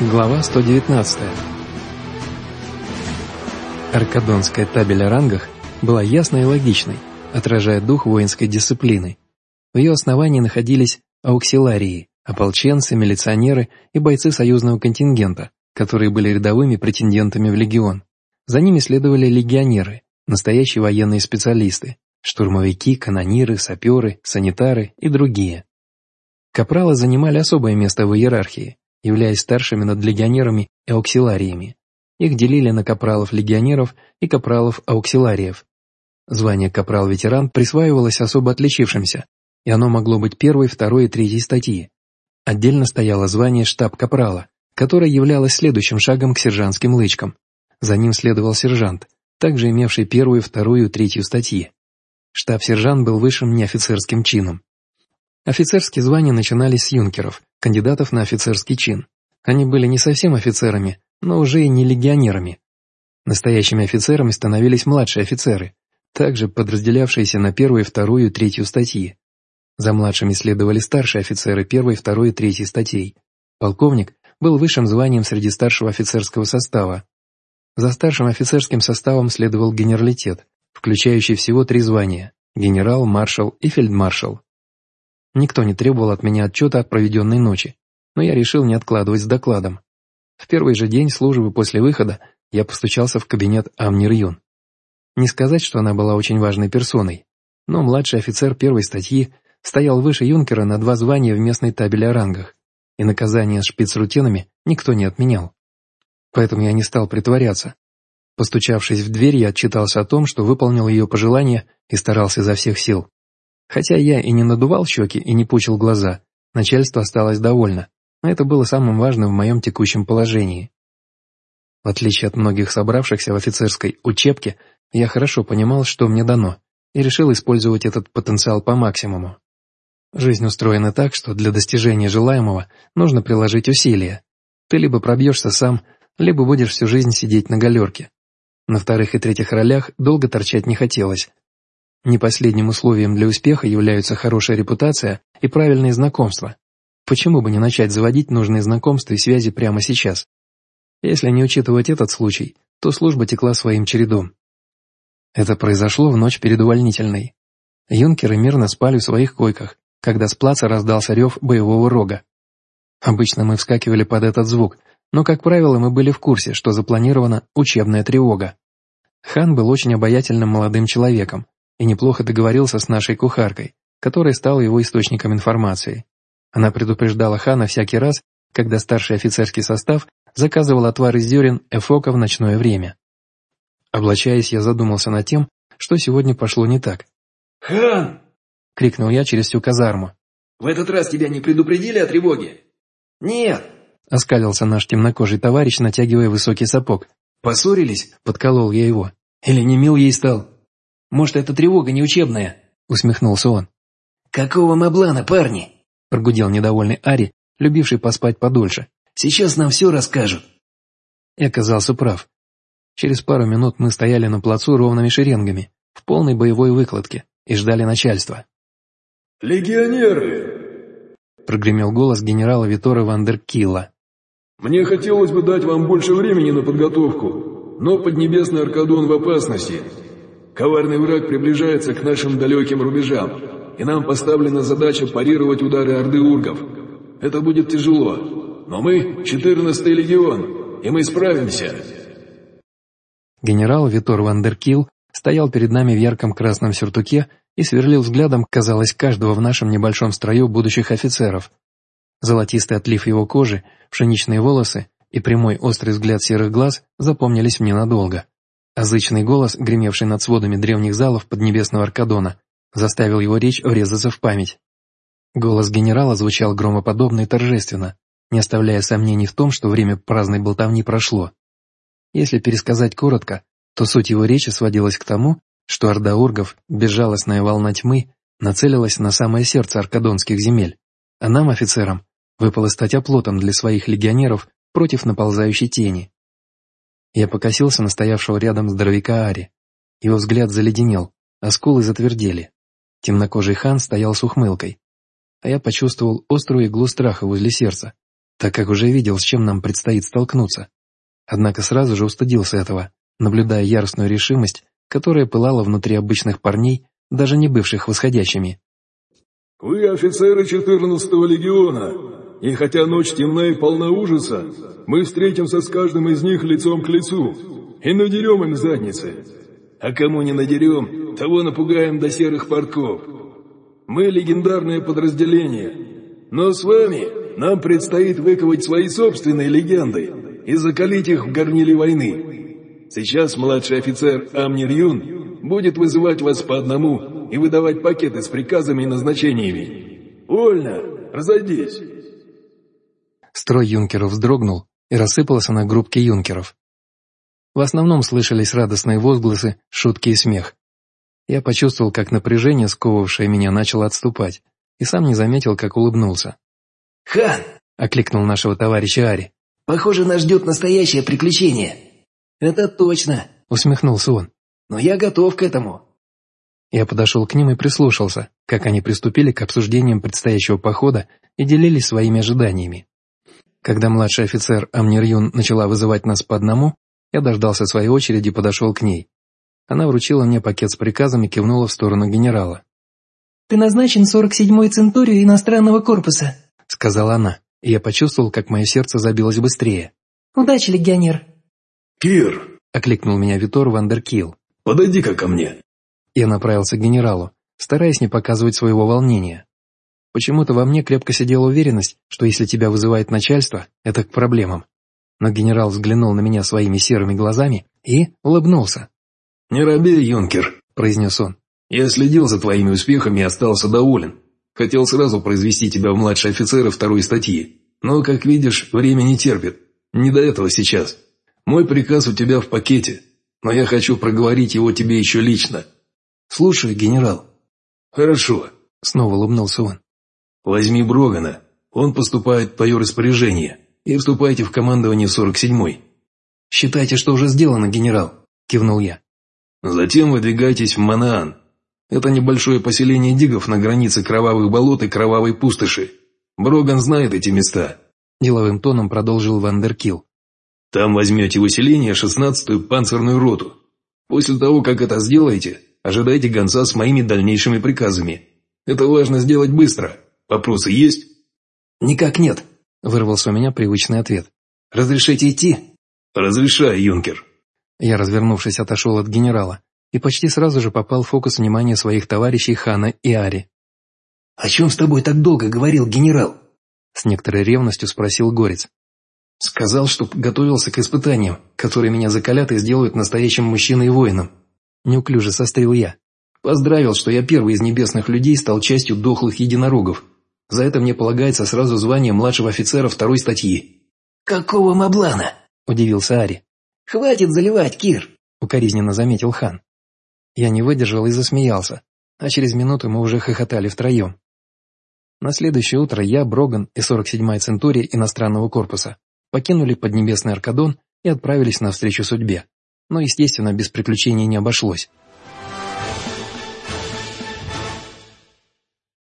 Глава 119. Аркадонская табель о рангах была ясной и логичной, отражая дух воинской дисциплины. В ее основании находились ауксиларии, ополченцы, милиционеры и бойцы союзного контингента, которые были рядовыми претендентами в легион. За ними следовали легионеры, настоящие военные специалисты, штурмовики, канониры, саперы, санитары и другие. Капралы занимали особое место в иерархии, являясь старшими над легионерами и ауксилариями. Их делили на капралов-легионеров и капралов-ауксилариев. Звание капрал-ветеран присваивалось особо отличившимся, и оно могло быть первой, второй и третьей статьи. Отдельно стояло звание штаб-капрала, которое являлось следующим шагом к сержантским лычкам. За ним следовал сержант, также имевший первую, вторую и третью статьи. Штаб-сержант был высшим неофицерским чином. Офицерские звания начинались с юнкеров, кандидатов на офицерский чин. Они были не совсем офицерами, но уже и не легионерами. Настоящими офицерами становились младшие офицеры, также подразделявшиеся на первую, вторую и третью статьи. За младшими следовали старшие офицеры первой, второй и третьей статей. Полковник был высшим званием среди старшего офицерского состава. За старшим офицерским составом следовал генералитет, включающий всего три звания – генерал, маршал и фельдмаршал. Никто не требовал от меня отчета от проведенной ночи, но я решил не откладывать с докладом. В первый же день службы после выхода я постучался в кабинет Амнир Юн. Не сказать, что она была очень важной персоной, но младший офицер первой статьи стоял выше юнкера на два звания в местной табели о рангах, и наказание с шпицрутинами никто не отменял. Поэтому я не стал притворяться. Постучавшись в дверь, я отчитался о том, что выполнил ее пожелание и старался изо всех сил. Хотя я и не надувал щеки и не пучил глаза, начальство осталось довольно, но это было самым важным в моем текущем положении. В отличие от многих собравшихся в офицерской учебке, я хорошо понимал, что мне дано, и решил использовать этот потенциал по максимуму. Жизнь устроена так, что для достижения желаемого нужно приложить усилия. Ты либо пробьешься сам, либо будешь всю жизнь сидеть на галерке. На вторых и третьих ролях долго торчать не хотелось, не последним условием для успеха являются хорошая репутация и правильные знакомства. Почему бы не начать заводить нужные знакомства и связи прямо сейчас? Если не учитывать этот случай, то служба текла своим чередом. Это произошло в ночь перед увольнительной. Юнкеры мирно спали в своих койках, когда с плаца раздался рев боевого рога. Обычно мы вскакивали под этот звук, но, как правило, мы были в курсе, что запланирована учебная тревога. Хан был очень обаятельным молодым человеком, и неплохо договорился с нашей кухаркой, которая стала его источником информации. Она предупреждала хана всякий раз, когда старший офицерский состав заказывал отвар из зерен эфока в ночное время. Облачаясь, я задумался над тем, что сегодня пошло не так. «Хан!» — крикнул я через всю казарму. «В этот раз тебя не предупредили о тревоге?» «Нет!» — оскалился наш темнокожий товарищ, натягивая высокий сапог. «Поссорились?» — подколол я его. «Или не мил ей стал?» Может, это тревога не учебная?» — усмехнулся он. «Какого маблана, парни?» — прогудел недовольный Ари, любивший поспать подольше. «Сейчас нам все расскажут». И оказался прав. Через пару минут мы стояли на плацу ровными шеренгами, в полной боевой выкладке, и ждали начальства. «Легионеры!» — прогремел голос генерала Витора Вандеркилла. «Мне хотелось бы дать вам больше времени на подготовку, но Поднебесный Аркадон в опасности. Коварный враг приближается к нашим далеким рубежам, и нам поставлена задача парировать удары Орды Ургов. Это будет тяжело, но мы — 14-й легион, и мы справимся». Генерал Витор Вандеркил стоял перед нами в ярком красном сюртуке и сверлил взглядом, казалось, каждого в нашем небольшом строю будущих офицеров. Золотистый отлив его кожи, пшеничные волосы и прямой острый взгляд серых глаз запомнились мне надолго. Язычный голос, гремевший над сводами древних залов поднебесного Аркадона, заставил его речь врезаться в память. Голос генерала звучал громоподобно и торжественно, не оставляя сомнений в том, что время праздной болтовни прошло. Если пересказать коротко, то суть его речи сводилась к тому, что орда ургов, безжалостная волна тьмы, нацелилась на самое сердце аркадонских земель, а нам, офицерам, выпало стать оплотом для своих легионеров против наползающей тени. Я покосился на стоявшего рядом здоровяка Ари. Его взгляд заледенел, а скулы затвердели. Темнокожий хан стоял с ухмылкой. А я почувствовал острую иглу страха возле сердца. так как уже видел, с чем нам предстоит столкнуться. Однако сразу же устыдился этого, наблюдая яростную решимость, которая пылала внутри обычных парней, даже не бывших восходящими. «Вы офицеры 14-го легиона, и хотя ночь темна и полна ужаса, мы встретимся с каждым из них лицом к лицу и надерем им задницы. А кому не надерем, того напугаем до серых портков. Мы легендарное подразделение, но с вами нам предстоит выковать свои собственные легенды и закалить их в горниле войны. Сейчас младший офицер Амнир Юн будет вызывать вас по одному и выдавать пакеты с приказами и назначениями. Вольно, разойдись. Строй юнкеров вздрогнул и рассыпался на группки юнкеров. В основном слышались радостные возгласы, шутки и смех. Я почувствовал, как напряжение, сковывавшее меня, начало отступать, и сам не заметил, как улыбнулся. «Хан!» — окликнул нашего товарища Ари. «Похоже, нас ждет настоящее приключение». «Это точно!» — усмехнулся он. «Но я готов к этому». Я подошел к ним и прислушался, как они приступили к обсуждениям предстоящего похода и делились своими ожиданиями. Когда младший офицер Амнир Юн начала вызывать нас по одному, я дождался своей очереди и подошел к ней. Она вручила мне пакет с приказом и кивнула в сторону генерала. «Ты назначен 47-й Центурию иностранного корпуса», — сказала она, и я почувствовал, как мое сердце забилось быстрее. «Удачи, легионер!» «Кир!» — окликнул меня Витор Вандеркил. «Подойди-ка ко мне!» Я направился к генералу, стараясь не показывать своего волнения. Почему-то во мне крепко сидела уверенность, что если тебя вызывает начальство, это к проблемам но генерал взглянул на меня своими серыми глазами и улыбнулся. «Не робей, юнкер», — произнес он. «Я следил за твоими успехами и остался доволен. Хотел сразу произвести тебя в младшие офицеры второй статьи, но, как видишь, время не терпит. Не до этого сейчас. Мой приказ у тебя в пакете, но я хочу проговорить его тебе еще лично. Слушай, генерал». «Хорошо», — снова улыбнулся он. «Возьми Брогана, он поступает в твое распоряжение» и вступайте в командование 47-й». «Считайте, что уже сделано, генерал», – кивнул я. «Затем выдвигайтесь в Манаан. Это небольшое поселение дигов на границе Кровавых болот и Кровавой пустоши. Броган знает эти места», – деловым тоном продолжил Вандеркил. «Там возьмете выселение 16-ю панцирную роту. После того, как это сделаете, ожидайте гонца с моими дальнейшими приказами. Это важно сделать быстро. Вопросы есть?» «Никак нет», Вырвался у меня привычный ответ. «Разрешите идти?» «Разрешаю, юнкер». Я, развернувшись, отошел от генерала и почти сразу же попал в фокус внимания своих товарищей Хана и Ари. «О чем с тобой так долго говорил генерал?» С некоторой ревностью спросил Горец. «Сказал, что готовился к испытаниям, которые меня закалят и сделают настоящим мужчиной и воином». Неуклюже сострил я. «Поздравил, что я первый из небесных людей стал частью дохлых единорогов, за это мне полагается сразу звание младшего офицера второй статьи». «Какого маблана?» – удивился Ари. «Хватит заливать, Кир!» – укоризненно заметил хан. Я не выдержал и засмеялся, а через минуту мы уже хохотали втроем. На следующее утро я, Броган и 47-я Центурия иностранного корпуса покинули Поднебесный Аркадон и отправились навстречу судьбе. Но, естественно, без приключений не обошлось.